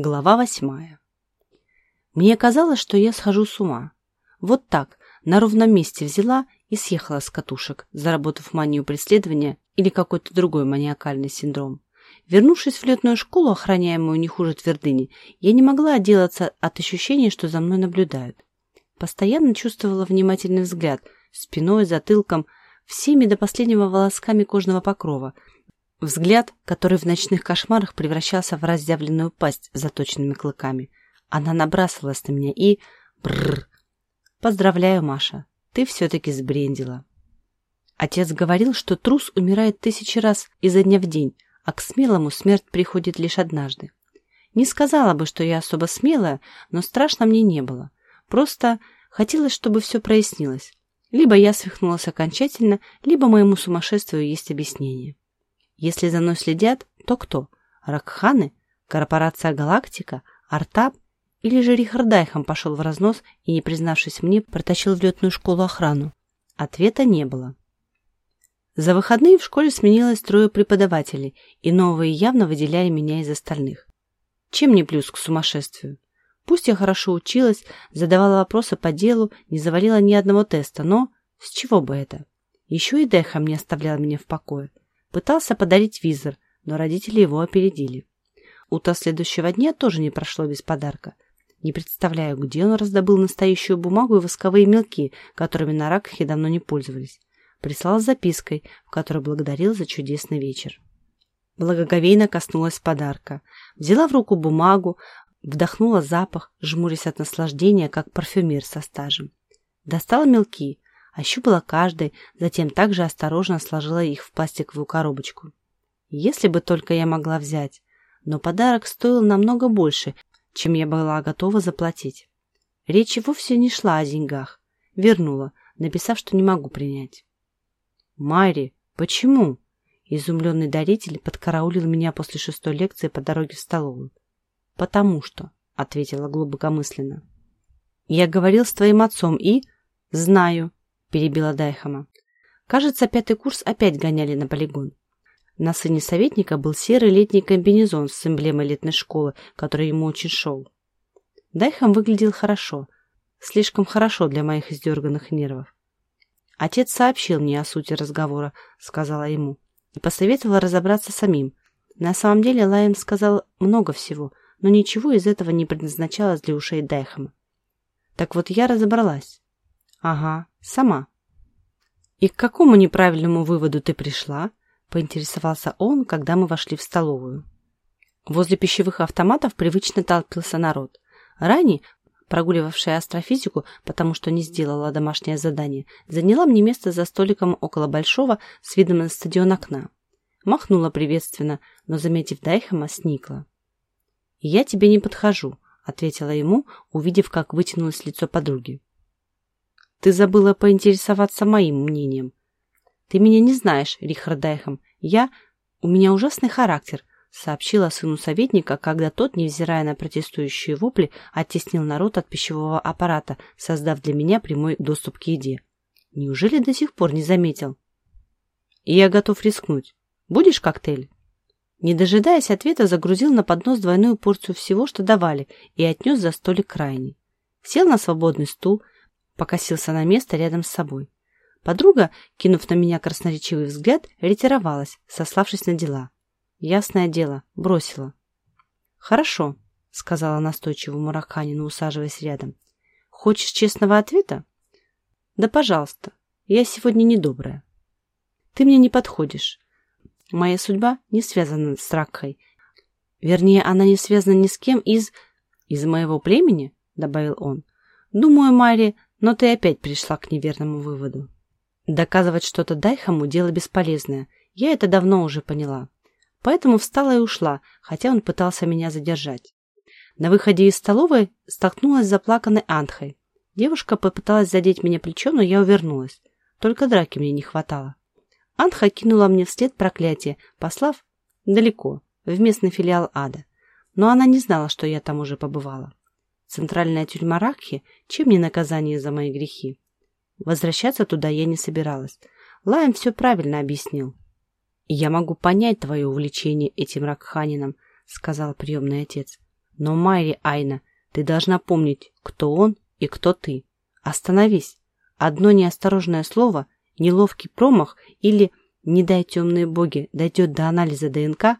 Глава восьмая. Мне казалось, что я схожу с ума. Вот так, на ровном месте взяла и съехала с катушек, заработав манию преследования или какой-то другой маниакальный синдром. Вернувшись в летную школу, охраняемую не хуже твердыни, я не могла отделаться от ощущения, что за мной наблюдают. Постоянно чувствовала внимательный взгляд, спиной, затылком, всеми до последнего волосками кожного покрова – Взгляд, который в ночных кошмарах превращался в разъявленную пасть с заточенными клыками. Она набрасывалась на меня и... Бррр. Поздравляю, Маша, ты все-таки сбрендила. Отец говорил, что трус умирает тысячи раз изо дня в день, а к смелому смерть приходит лишь однажды. Не сказала бы, что я особо смелая, но страшно мне не было. Просто хотелось, чтобы все прояснилось. Либо я свихнулась окончательно, либо моему сумасшествию есть объяснение. Если за мной следят, то кто? Ракханы? Корпорация «Галактика»? Артаб? Или же Рихард Дайхам пошел в разнос и, не признавшись мне, протащил в летную школу охрану? Ответа не было. За выходные в школе сменилось трое преподавателей, и новые явно выделяли меня из остальных. Чем не плюс к сумасшествию? Пусть я хорошо училась, задавала вопросы по делу, не завалила ни одного теста, но с чего бы это? Еще и Дайхам не оставлял меня в покое. Пытался подарить визор, но родители его опередили. Утро следующего дня тоже не прошло без подарка. Не представляю, где он раздобыл настоящую бумагу и восковые мелки, которыми на Ракхе давно не пользовались. Прислал с запиской, в которой благодарил за чудесный вечер. Благоговейно коснулась подарка. Взяла в руку бумагу, вдохнула запах, жмурясь от наслаждения, как парфюмер со стажем. Достала мелки, ощупала каждый, затем также осторожно сложила их в пластиковую коробочку. Если бы только я могла взять, но подарок стоил намного больше, чем я была готова заплатить. Речь вовсе не шла о деньгах. Вернула, написав, что не могу принять. «Майри, почему?» Изумленный даритель подкараулил меня после шестой лекции по дороге в столовую. «Потому что», — ответила глубокомысленно. «Я говорил с твоим отцом и...» «Знаю», – перебила Дайхама. Кажется, пятый курс опять гоняли на полигон. На сыне советника был серый летний комбинезон с эмблемой летной школы, который ему очень шел. Дайхам выглядел хорошо. Слишком хорошо для моих издерганных нервов. Отец сообщил мне о сути разговора, сказала ему, и посоветовала разобраться самим. На самом деле Лайон сказал много всего, но ничего из этого не предназначалось для ушей Дайхама. Так вот я разобралась. Ага, сама. И к какому неправильному выводу ты пришла? Поинтересовался он, когда мы вошли в столовую. Возле пищевых автоматов привычно толпился народ. Рани, прогуливавшая астрофизику, потому что не сделала домашнее задание, заняла мне место за столиком около большого с видом на стадион окна. Махнула приветственно, но, заметив Дайхама, сникла. «Я тебе не подхожу», — ответила ему, увидев, как вытянулось лицо подруги. Ты забыла поинтересоваться моим мнением. Ты меня не знаешь, Рихард Дайхам. Я... У меня ужасный характер, сообщила сыну советника, когда тот, невзирая на протестующие вопли, оттеснил народ от пищевого аппарата, создав для меня прямой доступ к еде. Неужели до сих пор не заметил? я готов рискнуть. Будешь коктейль? Не дожидаясь ответа, загрузил на поднос двойную порцию всего, что давали, и отнес за столик крайний. Сел на свободный стул, покосился на место рядом с собой. Подруга, кинув на меня красноречивый взгляд, ретировалась, сославшись на дела. Ясное дело, бросила. «Хорошо», — сказала настойчивому Ракханину, усаживаясь рядом. «Хочешь честного ответа?» «Да, пожалуйста. Я сегодня недобрая». «Ты мне не подходишь. Моя судьба не связана с Ракхой. Вернее, она не связана ни с кем из... из моего племени», — добавил он. «Думаю, Мари, но ты опять пришла к неверному выводу. Доказывать что-то Дайхаму – дело бесполезное. Я это давно уже поняла. Поэтому встала и ушла, хотя он пытался меня задержать. На выходе из столовой столкнулась с заплаканной Антхой. Девушка попыталась задеть меня плечом, но я увернулась. Только драки мне не хватало. Антха кинула мне вслед проклятие, послав далеко, в местный филиал ада. Но она не знала, что я там уже побывала. Центральная тюрьма Ракхи, чем не наказание за мои грехи? Возвращаться туда я не собиралась. Лайм все правильно объяснил. «Я могу понять твое увлечение этим Ракханином», — сказал приемный отец. Но, Майри Айна, ты должна помнить, кто он и кто ты. Остановись. Одно неосторожное слово, неловкий промах или, не дай темные боги, дойдет до анализа ДНК,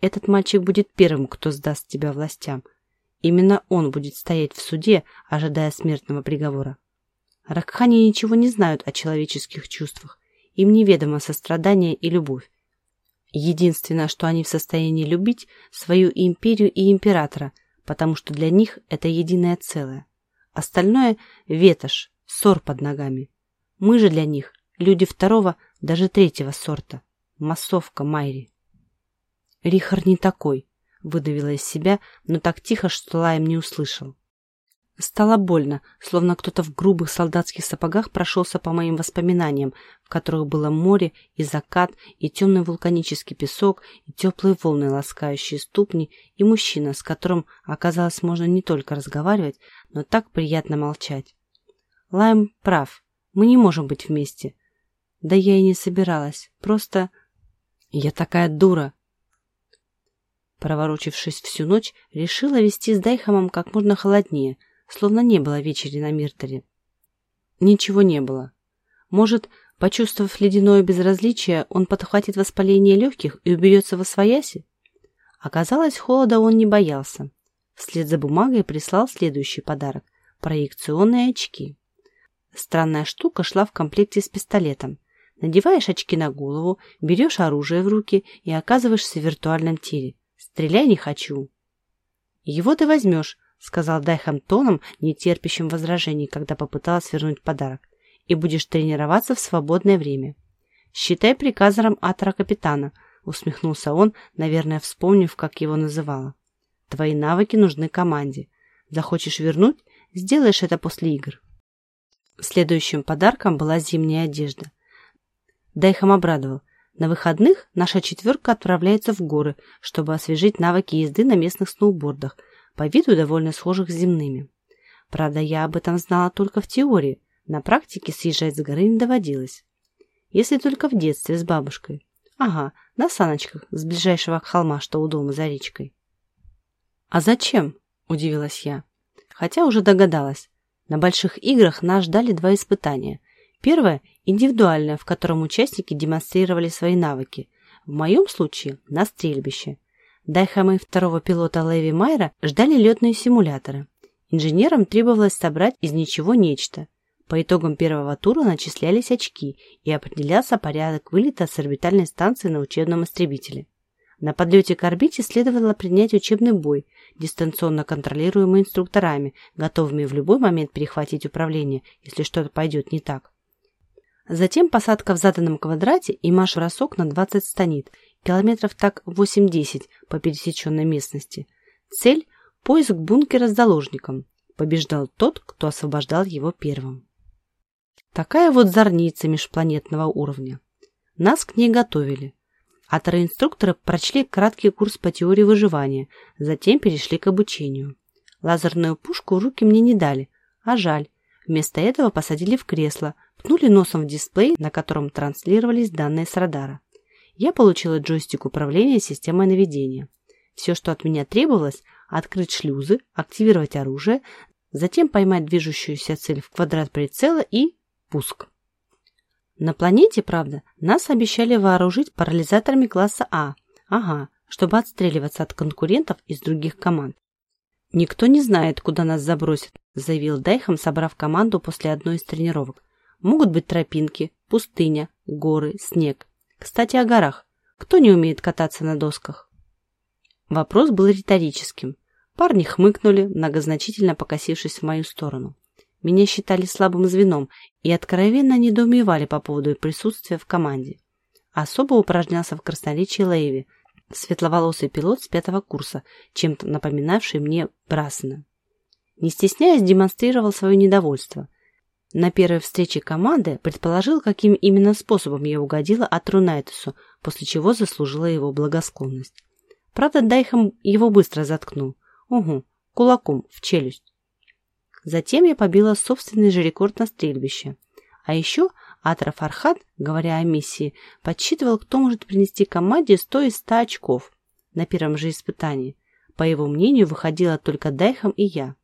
этот мальчик будет первым, кто сдаст тебя властям. Именно он будет стоять в суде, ожидая смертного приговора. Ракхани ничего не знают о человеческих чувствах. Им неведомо сострадание и любовь. Единственное, что они в состоянии любить, свою империю и императора, потому что для них это единое целое. Остальное – ветошь, ссор под ногами. Мы же для них – люди второго, даже третьего сорта. Массовка Майри. Рихар не такой, выдавила из себя, но так тихо, что Лайм не услышал. Стало больно, словно кто-то в грубых солдатских сапогах прошелся по моим воспоминаниям, в которых было море и закат, и темный вулканический песок, и теплые волны, ласкающие ступни, и мужчина, с которым, оказалось, можно не только разговаривать, но так приятно молчать. Лайм прав, мы не можем быть вместе. Да я и не собиралась, просто... Я такая дура, Проворочившись всю ночь, решила вести с Дайхамом как можно холоднее, словно не было вечери на Миртере. Ничего не было. Может, почувствовав ледяное безразличие, он подхватит воспаление легких и уберется во свояси? Оказалось, холода он не боялся. Вслед за бумагой прислал следующий подарок – проекционные очки. Странная штука шла в комплекте с пистолетом. Надеваешь очки на голову, берешь оружие в руки и оказываешься в виртуальном тире. Стреляй не хочу. Его ты возьмешь, сказал Дайхам тоном, не терпящим возражений, когда попыталась вернуть подарок, и будешь тренироваться в свободное время. Считай приказом атора капитана, усмехнулся он, наверное, вспомнив, как его называла. Твои навыки нужны команде. Захочешь вернуть, сделаешь это после игр. Следующим подарком была зимняя одежда. Дайхам обрадовал. На выходных наша четверка отправляется в горы, чтобы освежить навыки езды на местных сноубордах, по виду довольно схожих с земными. Правда, я об этом знала только в теории, на практике съезжать с горы не доводилось. Если только в детстве с бабушкой. Ага, на саночках с ближайшего холма, что у дома за речкой. «А зачем?» – удивилась я. Хотя уже догадалась. На больших играх нас ждали два испытания – Первое – индивидуальное, в котором участники демонстрировали свои навыки. В моем случае – на стрельбище. Дайхамы второго пилота Леви Майера ждали летные симуляторы. Инженерам требовалось собрать из ничего нечто. По итогам первого тура начислялись очки и определялся порядок вылета с орбитальной станции на учебном истребителе. На подлете к орбите следовало принять учебный бой, дистанционно контролируемый инструкторами, готовыми в любой момент перехватить управление, если что-то пойдет не так. Затем посадка в заданном квадрате и марш-бросок на 20 станит, километров так 8-10 по пересеченной местности. Цель – поиск бункера с заложником. Побеждал тот, кто освобождал его первым. Такая вот зорница межпланетного уровня. Нас к ней готовили. Атороинструкторы прочли краткий курс по теории выживания, затем перешли к обучению. Лазерную пушку руки мне не дали, а жаль. Вместо этого посадили в кресло, ткнули носом в дисплей, на котором транслировались данные с радара. Я получила джойстик управления системой наведения. Все, что от меня требовалось, открыть шлюзы, активировать оружие, затем поймать движущуюся цель в квадрат прицела и пуск. На планете, правда, нас обещали вооружить парализаторами класса А. Ага, чтобы отстреливаться от конкурентов из других команд. «Никто не знает, куда нас забросят», заявил Дайхам, собрав команду после одной из тренировок. Могут быть тропинки, пустыня, горы, снег. Кстати, о горах. Кто не умеет кататься на досках? Вопрос был риторическим. Парни хмыкнули, многозначительно покосившись в мою сторону. Меня считали слабым звеном и откровенно недоумевали по поводу присутствия в команде. Особо упражнялся в красноречии Лейви, светловолосый пилот с пятого курса, чем-то напоминавший мне Брасена. Не стесняясь, демонстрировал свое недовольство – на первой встрече команды предположил, каким именно способом я угодила Атру Найтесу, после чего заслужила его благосклонность. Правда, Дайхам его быстро заткнул. Угу, кулаком в челюсть. Затем я побила собственный же рекорд на стрельбище. А еще Атра Фархат, говоря о миссии, подсчитывал, кто может принести команде 100 из 100 очков на первом же испытании. по его мнению, выходила только Дайхам и я.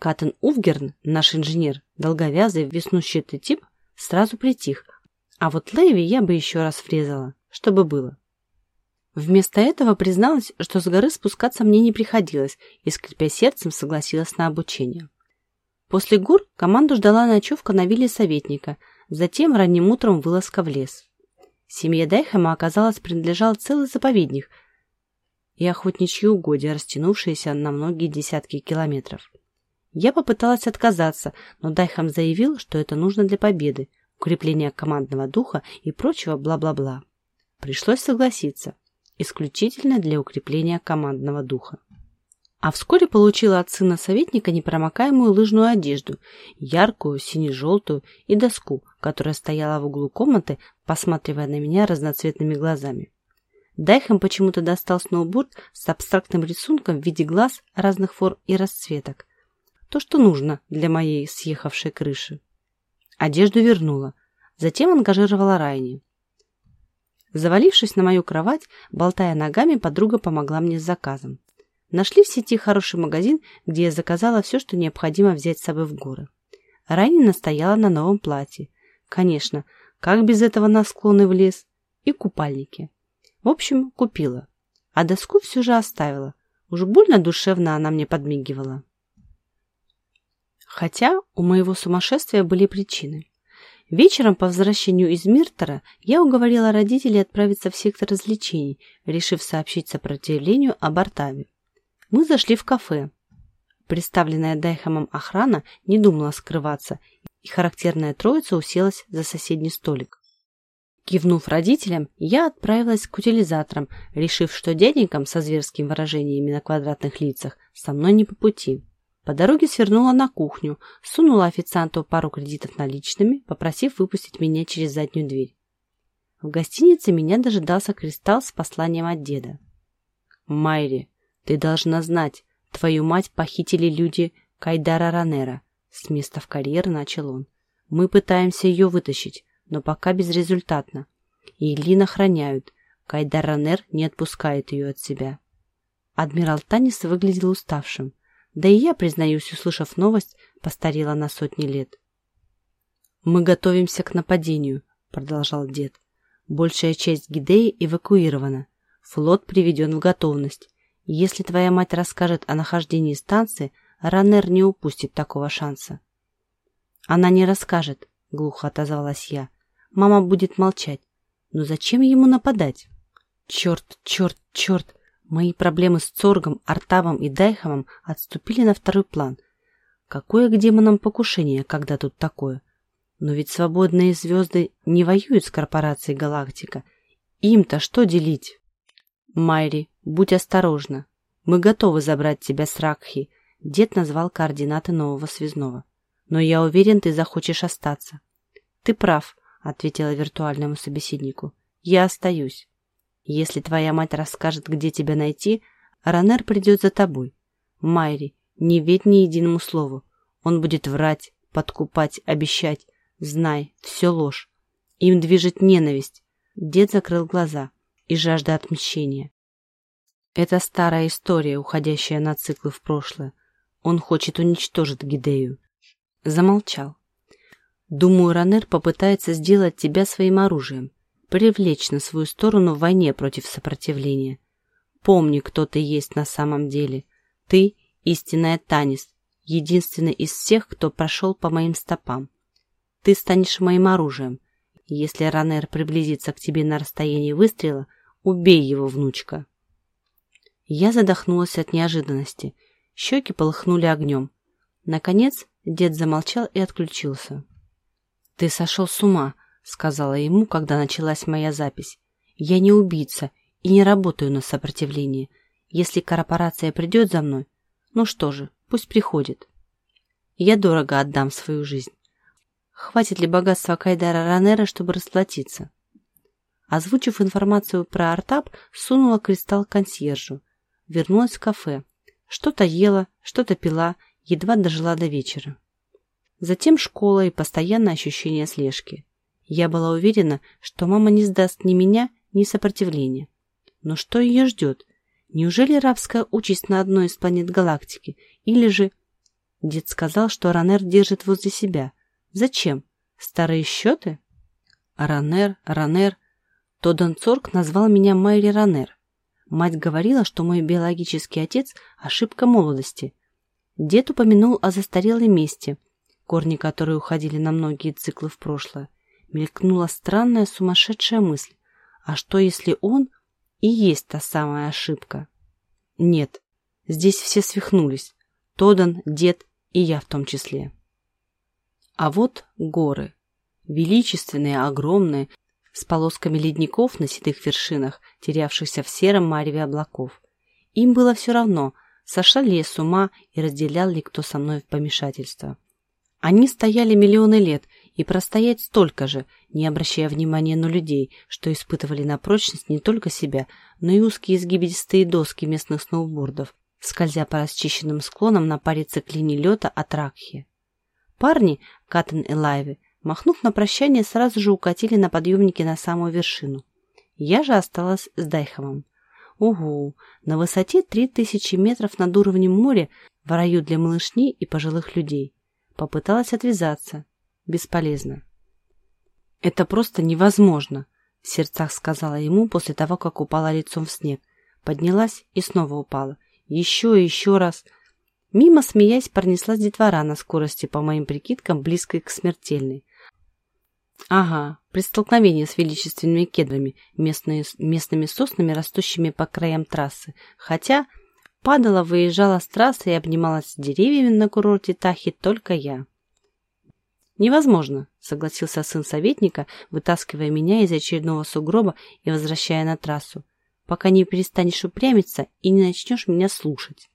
Катен Увгерн, наш инженер, долговязый, веснущатый тип, сразу притих, а вот Леви я бы еще раз врезала, чтобы было. Вместо этого призналась, что с горы спускаться мне не приходилось, и, скрипя сердцем, согласилась на обучение. После гор команду ждала ночевка на вилле советника, затем ранним утром вылазка в лес. Семье Дайхема, оказалось, принадлежал целый заповедник и охотничьи угодья, растянувшиеся на многие десятки километров. Я попыталась отказаться, но Дайхам заявил, что это нужно для победы, укрепления командного духа и прочего бла-бла-бла. Пришлось согласиться исключительно для укрепления командного духа. А вскоре получила от сына советника непромокаемую лыжную одежду, яркую, сине-желтую и доску, которая стояла в углу комнаты, посматривая на меня разноцветными глазами. Дайхем почему-то достал сноуборд с абстрактным рисунком в виде глаз разных форм и расцветок. То, что нужно для моей съехавшей крыши. Одежду вернула. Затем ангажировала Райни. Завалившись на мою кровать, болтая ногами, подруга помогла мне с заказом. Нашли в сети хороший магазин, где я заказала все, что необходимо взять с собой в горы. Райни настояла на новом платье. Конечно, как без этого на склоны в лес? И купальники. В общем, купила. А доску все же оставила. Уж больно душевно она мне подмигивала. Хотя у моего сумасшествия были причины. Вечером по возвращению из Миртера я уговорила родителей отправиться в сектор развлечений, решив сообщить сопротивлению об Артаве. Мы зашли в кафе. Представленная Дайхамом охрана не думала скрываться, и характерная троица уселась за соседний столик. Кивнув родителям, я отправилась к утилизаторам, решив, что дяденькам со зверскими выражениями на квадратных лицах со мной не по пути. По дороге свернула на кухню, сунула официанту пару кредитов наличными, попросив выпустить меня через заднюю дверь. В гостинице меня дожидался кристалл с посланием от деда. «Майри, ты должна знать, твою мать похитили люди Кайдара Ранера», с места в карьер начал он. «Мы пытаемся ее вытащить, но пока безрезультатно. Ейлин охраняют. Кайдар Ранер не отпускает ее от себя». Адмирал Танис выглядел уставшим. Да и я, признаюсь, услышав новость, постарела на сотни лет. «Мы готовимся к нападению», — продолжал дед. «Большая часть Гидеи эвакуирована. Флот приведен в готовность. Если твоя мать расскажет о нахождении станции, Ранер не упустит такого шанса». «Она не расскажет», — глухо отозвалась я. «Мама будет молчать. Но зачем ему нападать?» «Черт, черт, черт!» Мои проблемы с Цоргом, Артавом и Дайховым отступили на второй план. Какое к демонам покушение, когда тут такое? Но ведь свободные звезды не воюют с корпорацией Галактика. Им-то что делить? Майри, будь осторожна. Мы готовы забрать тебя с Ракхи. Дед назвал координаты нового связного. Но я уверен, ты захочешь остаться. Ты прав, ответила виртуальному собеседнику. Я остаюсь. Если твоя мать расскажет, где тебя найти, Ранер придет за тобой. Майри, не верь ни единому слову. Он будет врать, подкупать, обещать. Знай, все ложь. Им движет ненависть. Дед закрыл глаза и жажда отмщения. Это старая история, уходящая на циклы в прошлое. Он хочет уничтожить Гидею. Замолчал. Думаю, Ранер попытается сделать тебя своим оружием привлечь на свою сторону в войне против сопротивления. Помни, кто ты есть на самом деле. Ты — истинная Танис, единственный из всех, кто прошел по моим стопам. Ты станешь моим оружием. Если Ранер приблизится к тебе на расстоянии выстрела, убей его, внучка. Я задохнулась от неожиданности. Щеки полыхнули огнем. Наконец дед замолчал и отключился. «Ты сошел с ума!» Сказала ему, когда началась моя запись. Я не убийца и не работаю на сопротивление. Если корпорация придет за мной, ну что же, пусть приходит. Я дорого отдам свою жизнь. Хватит ли богатства Кайдара Ранера, чтобы расплатиться? Озвучив информацию про Артап, сунула кристалл консьержу. Вернулась в кафе. Что-то ела, что-то пила, едва дожила до вечера. Затем школа и постоянное ощущение слежки. Я была уверена, что мама не сдаст ни меня, ни сопротивления. Но что ее ждет? Неужели рабская участь на одной из планет галактики? Или же... Дед сказал, что Ранер держит возле себя. Зачем? Старые счеты? Ранер, Ранер. Тодан Цорг назвал меня Майри Ранер. Мать говорила, что мой биологический отец – ошибка молодости. Дед упомянул о застарелой месте, корни которой уходили на многие циклы в прошлое. Мелькнула странная сумасшедшая мысль. А что, если он и есть та самая ошибка? Нет, здесь все свихнулись. Тодан, дед и я в том числе. А вот горы. Величественные, огромные, с полосками ледников на седых вершинах, терявшихся в сером мареве облаков. Им было все равно, сошла ли я с ума и разделял ли кто со мной в помешательство. Они стояли миллионы лет, и простоять столько же, не обращая внимания на людей, что испытывали на прочность не только себя, но и узкие изгибистые доски местных сноубордов, скользя по расчищенным склонам на паре циклиний лета от Ракхи. Парни, Каттен и Лайве, махнув на прощание, сразу же укатили на подъемнике на самую вершину. Я же осталась с Дайхомом. Угу, на высоте 3000 метров над уровнем моря в раю для малышни и пожилых людей. Попыталась отвязаться. Бесполезно. «Это просто невозможно», — в сердцах сказала ему после того, как упала лицом в снег. Поднялась и снова упала. Еще и еще раз. Мимо, смеясь, пронеслась детвора на скорости, по моим прикидкам, близкой к смертельной. Ага, при столкновении с величественными кедрами, местные, местными соснами, растущими по краям трассы. Хотя падала, выезжала с трассы и обнималась с деревьями на курорте Тахи только я. «Невозможно», — согласился сын советника, вытаскивая меня из очередного сугроба и возвращая на трассу, «пока не перестанешь упрямиться и не начнешь меня слушать».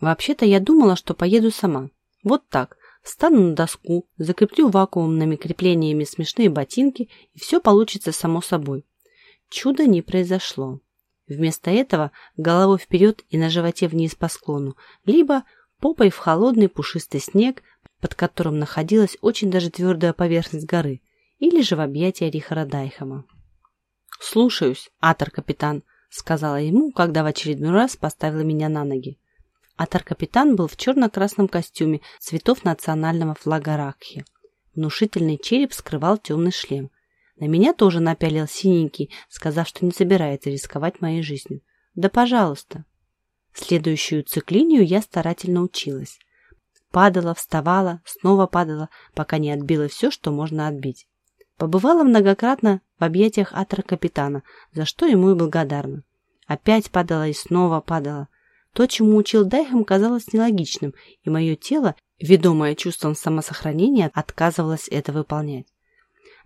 Вообще-то я думала, что поеду сама. Вот так, встану на доску, закреплю вакуумными креплениями смешные ботинки, и все получится само собой. Чудо не произошло. Вместо этого головой вперед и на животе вниз по склону, либо попой в холодный пушистый снег, под которым находилась очень даже твердая поверхность горы, или же в объятия Рихара Дайхама. «Слушаюсь, атор-капитан», — сказала ему, когда в очередной раз поставила меня на ноги. Атор-капитан был в черно-красном костюме цветов национального флага Ракхи. Внушительный череп скрывал темный шлем. На меня тоже напялил синенький, сказав, что не собирается рисковать моей жизнью. «Да пожалуйста». Следующую циклинию я старательно училась. Падала, вставала, снова падала, пока не отбила все, что можно отбить. Побывала многократно в объятиях атра-капитана, за что ему и благодарна. Опять падала и снова падала. То, чему учил Дайхам, казалось нелогичным, и мое тело, ведомое чувством самосохранения, отказывалось это выполнять.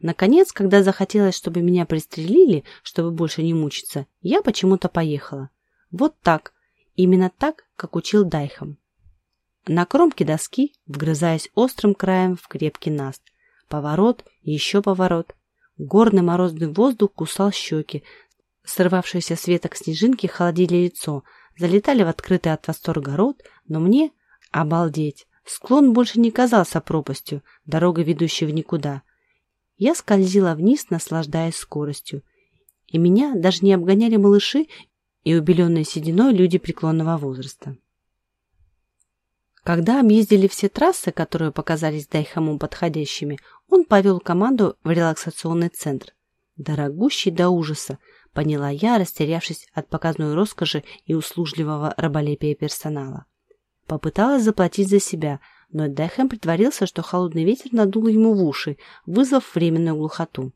Наконец, когда захотелось, чтобы меня пристрелили, чтобы больше не мучиться, я почему-то поехала. Вот так, именно так, как учил Дайхам. На кромке доски, вгрызаясь острым краем в крепкий наст. Поворот, еще поворот. Горный морозный воздух кусал щеки. Срывавшиеся с веток снежинки холодили лицо, залетали в открытый от восторга рот, но мне обалдеть. Склон больше не казался пропастью, дорога, ведущая в никуда. Я скользила вниз, наслаждаясь скоростью. И меня даже не обгоняли малыши и убеленные сединой люди преклонного возраста. Когда объездили все трассы, которые показались Дайхаму подходящими, он повел команду в релаксационный центр. Дорогущий до ужаса, поняла я, растерявшись от показной роскоши и услужливого раболепия персонала. Попыталась заплатить за себя, но Дайхам притворился, что холодный ветер надул ему в уши, вызвав временную глухоту.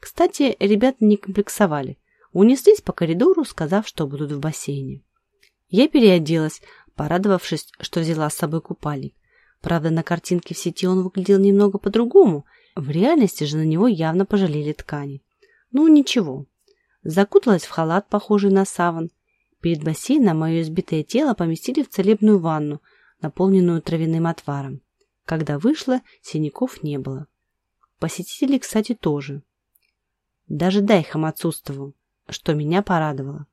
Кстати, ребята не комплексовали. Унеслись по коридору, сказав, что будут в бассейне. Я переоделась, порадовавшись, что взяла с собой купальник. Правда, на картинке в сети он выглядел немного по-другому. В реальности же на него явно пожалели ткани. Ну, ничего. Закуталась в халат, похожий на саван. Перед бассейном мое избитое тело поместили в целебную ванну, наполненную травяным отваром. Когда вышла, синяков не было. Посетителей, кстати, тоже. Даже Дайхам отсутствовал, что меня порадовало.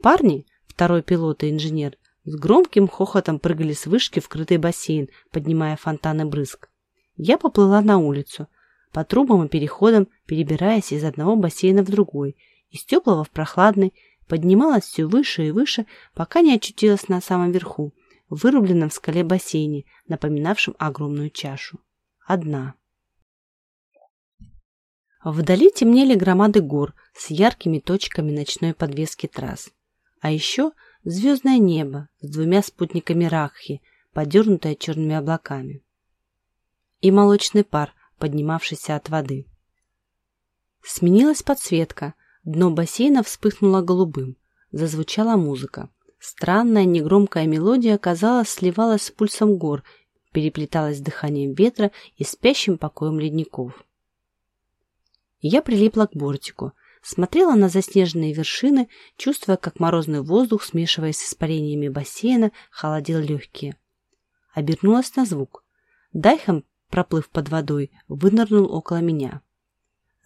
Парни, второй пилот и инженер, с громким хохотом прыгали с вышки в крытый бассейн, поднимая фонтаны брызг. Я поплыла на улицу, по трубам и переходам, перебираясь из одного бассейна в другой, из теплого в прохладный, поднималась все выше и выше, пока не очутилась на самом верху, вырубленном в скале бассейне, напоминавшем огромную чашу. Одна. Вдали темнели громады гор с яркими точками ночной подвески трасс. А еще звездное небо с двумя спутниками Рахи, подернутое черными облаками. И молочный пар, поднимавшийся от воды. Сменилась подсветка, дно бассейна вспыхнуло голубым, зазвучала музыка. Странная негромкая мелодия, казалось, сливалась с пульсом гор, переплеталась с дыханием ветра и спящим покоем ледников. Я прилипла к бортику, смотрела на заснеженные вершины, чувствуя, как морозный воздух, смешиваясь с испарениями бассейна, холодил легкие. Обернулась на звук. Дайхам, проплыв под водой, вынырнул около меня.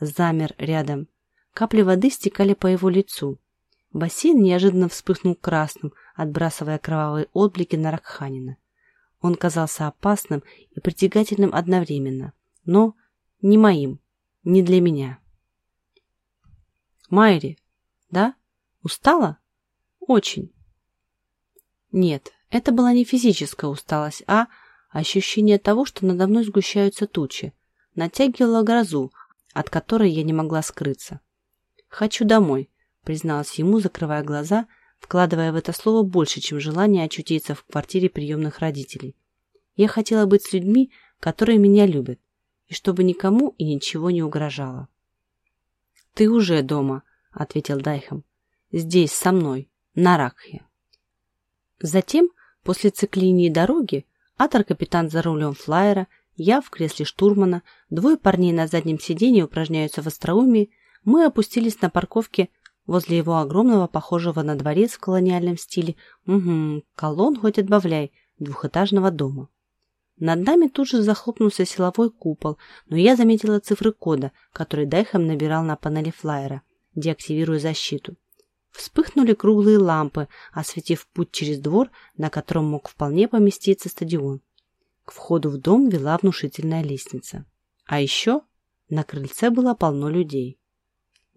Замер рядом. Капли воды стекали по его лицу. Бассейн неожиданно вспыхнул красным, отбрасывая кровавые отблики на Ракханина. Он казался опасным и притягательным одновременно, но не моим, не для меня. Майри, да? Устала? Очень. Нет, это была не физическая усталость, а ощущение того, что надо мной сгущаются тучи. Натягивала грозу, от которой я не могла скрыться. «Хочу домой», призналась ему, закрывая глаза, вкладывая в это слово больше, чем желание очутиться в квартире приемных родителей. Я хотела быть с людьми, которые меня любят, и чтобы никому и ничего не угрожало. «Ты уже дома», — ответил Дайхам. «Здесь, со мной, на Ракхе». Затем, после циклинии дороги, Атор-капитан за рулем флайера, я в кресле штурмана, двое парней на заднем сиденье упражняются в остроумии, мы опустились на парковке возле его огромного, похожего на дворец в колониальном стиле, угу, колонн хоть отбавляй, двухэтажного дома. Над нами тут же захлопнулся силовой купол, но я заметила цифры кода, который Дайхам набирал на панели флайера, деактивируя защиту. Вспыхнули круглые лампы, осветив путь через двор, на котором мог вполне поместиться стадион. К входу в дом вела внушительная лестница. А еще на крыльце было полно людей.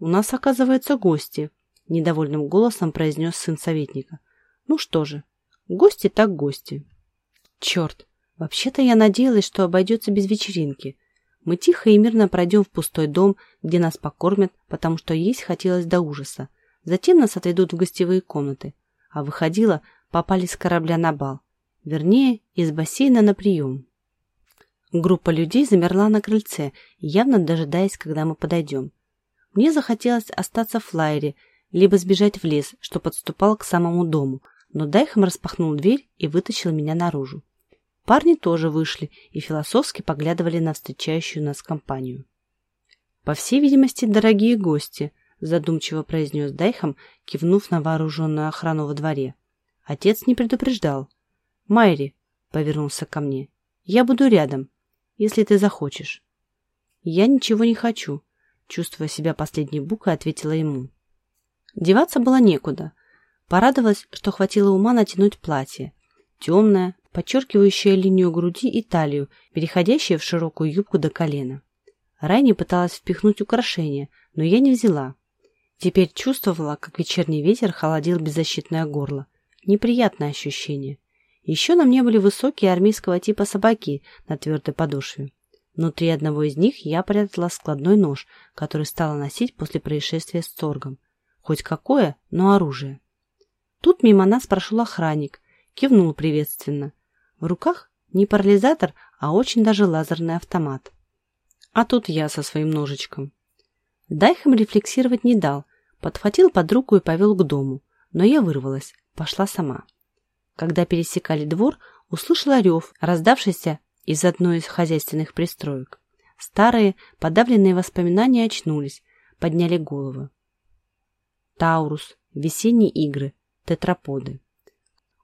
«У нас, оказывается, гости», — недовольным голосом произнес сын советника. «Ну что же, гости так гости». «Черт, вообще-то я надеялась, что обойдется без вечеринки. Мы тихо и мирно пройдем в пустой дом, где нас покормят, потому что есть хотелось до ужаса. Затем нас отведут в гостевые комнаты. А выходила, попали с корабля на бал. Вернее, из бассейна на прием». Группа людей замерла на крыльце, явно дожидаясь, когда мы подойдем. Мне захотелось остаться в флайере, либо сбежать в лес, что подступал к самому дому, но Дайхам распахнул дверь и вытащил меня наружу. Парни тоже вышли и философски поглядывали на встречающую нас компанию. «По всей видимости, дорогие гости», — задумчиво произнес Дайхам, кивнув на вооруженную охрану во дворе. Отец не предупреждал. «Майри», — повернулся ко мне, — «я буду рядом, если ты захочешь». «Я ничего не хочу», Чувствуя себя последней букой, ответила ему. Деваться было некуда. Порадовалась, что хватило ума натянуть платье. Темное, подчеркивающее линию груди и талию, переходящее в широкую юбку до колена. Райни пыталась впихнуть украшения, но я не взяла. Теперь чувствовала, как вечерний ветер холодил беззащитное горло. Неприятное ощущение. Еще на мне были высокие армейского типа собаки на твердой подошве. Внутри одного из них я прятала складной нож, который стала носить после происшествия с Торгом. Хоть какое, но оружие. Тут мимо нас прошел охранник, кивнул приветственно. В руках не парализатор, а очень даже лазерный автомат. А тут я со своим ножичком. Дайхам рефлексировать не дал, подхватил под руку и повел к дому, но я вырвалась, пошла сама. Когда пересекали двор, услышала рев, раздавшийся из одной из хозяйственных пристроек. Старые, подавленные воспоминания очнулись, подняли головы. Таурус, весенние игры, тетраподы.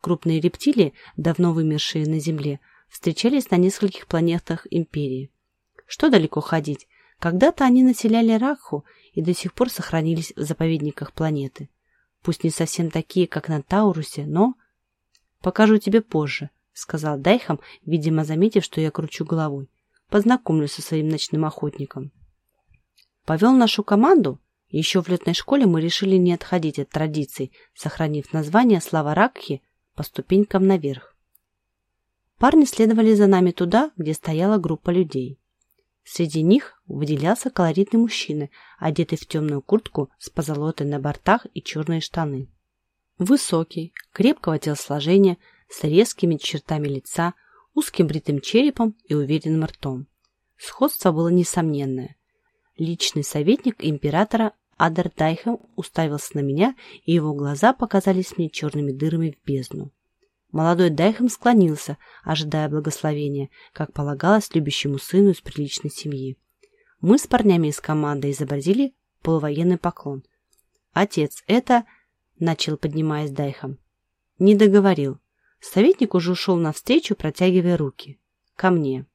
Крупные рептилии, давно вымершие на Земле, встречались на нескольких планетах Империи. Что далеко ходить? Когда-то они населяли Ракху и до сих пор сохранились в заповедниках планеты. Пусть не совсем такие, как на Таурусе, но... Покажу тебе позже, — сказал Дайхам, видимо, заметив, что я кручу головой. «Познакомлюсь со своим ночным охотником». Повел нашу команду, Еще в летной школе мы решили не отходить от традиций, сохранив название Слава Ракхи по ступенькам наверх. Парни следовали за нами туда, где стояла группа людей. Среди них выделялся колоритный мужчина, одетый в темную куртку с позолотой на бортах и черные штаны. Высокий, крепкого телосложения, с резкими чертами лица, узким бритым черепом и уверенным ртом. Сходство было несомненное. Личный советник императора Адер Дайхем уставился на меня, и его глаза показались мне черными дырами в бездну. Молодой Дайхем склонился, ожидая благословения, как полагалось любящему сыну из приличной семьи. Мы с парнями из команды изобразили полувоенный поклон. «Отец, это...» — начал, поднимаясь Дайхем. Не договорил. Советник уже ушел навстречу, протягивая руки. «Ко мне».